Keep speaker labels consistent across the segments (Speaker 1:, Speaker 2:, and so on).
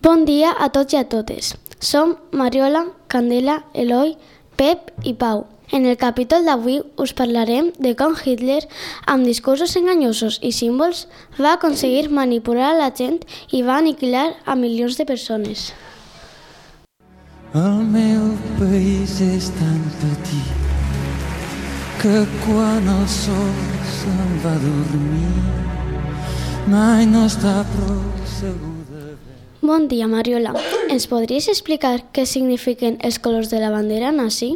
Speaker 1: Bon dia a tots i a totes. Som Mariola, Candela, Eloi, Pep i Pau. En el capítol d'avui us parlarem de com Hitler, amb discursos enganyosos i símbols, va aconseguir manipular la gent i va aniquilar a milions de persones.
Speaker 2: El meu país és tan petit que quan el sol se'n va dormir mai no està prou segur
Speaker 1: Bon dia, Mariola. Ens podries explicar què signifiquen els colors de la bandera nazi?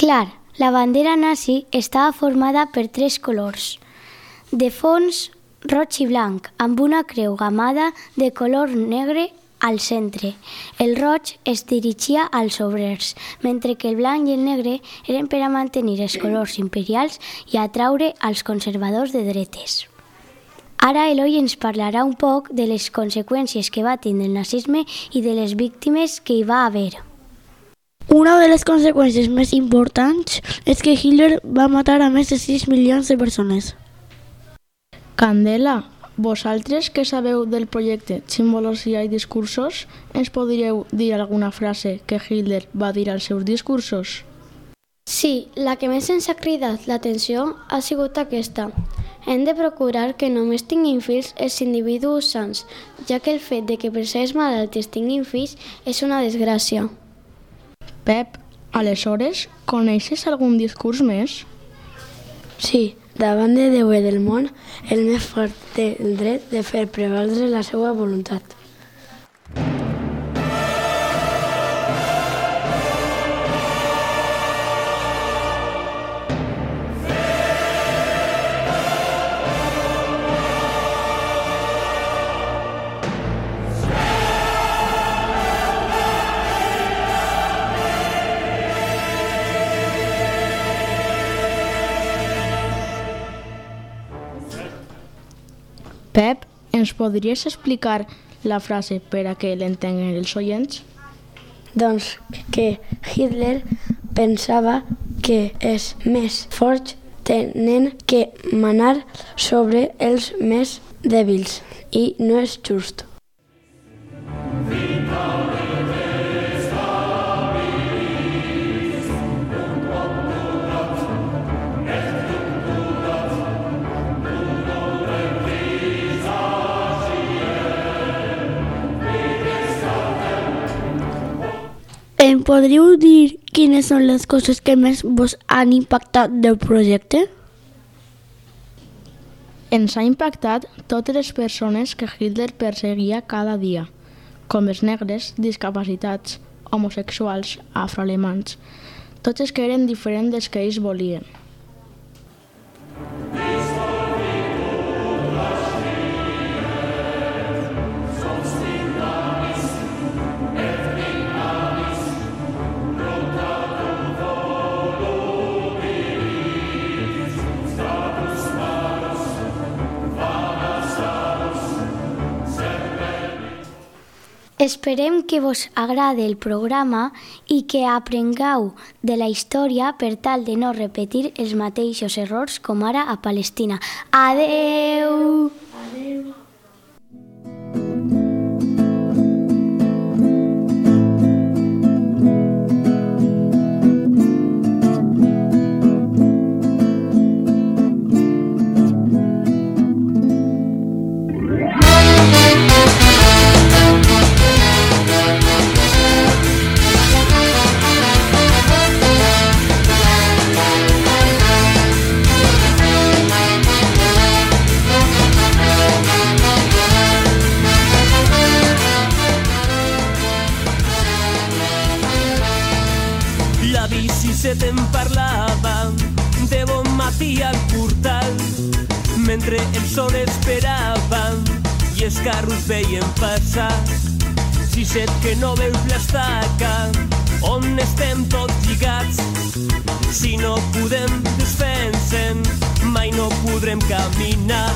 Speaker 3: Clar, la bandera nazi estava formada per tres colors. De fons, roig i blanc, amb una creu gamada de color negre al centre. El roig es dirigia als obrers, mentre que el blanc i el negre eren per a mantenir els colors imperials i atraure als conservadors de dretes. Ara Eloi ens parlarà un poc de les conseqüències que va tindre el nazisme i de les víctimes que hi va haver.
Speaker 4: Una de les conseqüències més importants és que Hitler va matar a més de 6 milions de persones.
Speaker 5: Candela, vosaltres que sabeu del projecte Simbologia i Discursos, ens podríeu dir alguna frase que Hitler va dir als seus discursos?
Speaker 1: Sí, la que més ens ha cridat l'atenció ha sigut aquesta. Hem de procurar que només tinguin fills els individus sants, ja que el fet de que persones malaltes tinguin fills és una desgràcia.
Speaker 5: Pep, aleshores, coneixes algun discurs més?
Speaker 4: Sí, davant de Déu i del món, el més fort té el dret de fer prevaldre la seva voluntat.
Speaker 5: Ens podries explicar la frase per a que l'entenguen els oients?
Speaker 4: Doncs que Hitler pensava que els més forts tenen que manar sobre els més dèbils i no és just. Em podríeu dir quines són les coses que més vos han impactat del projecte?
Speaker 5: Ens ha impactat totes les persones que Hitler perseguia cada dia, com els negres, discapacitats, homosexuals, afroalemans, tots els que eren diferents dels que ells volien.
Speaker 3: Esperem que vos agrade el programa i que aprengueu de la història per tal de no repetir els mateixos errors com ara a Palestina. Adeu!
Speaker 6: Set em parlava de bon matí al portal. Mentre el sol esperava i els carros veien passar. Si set que no veus l'estaca on estem tots lligats? Si no podem desfensem mai no podrem caminar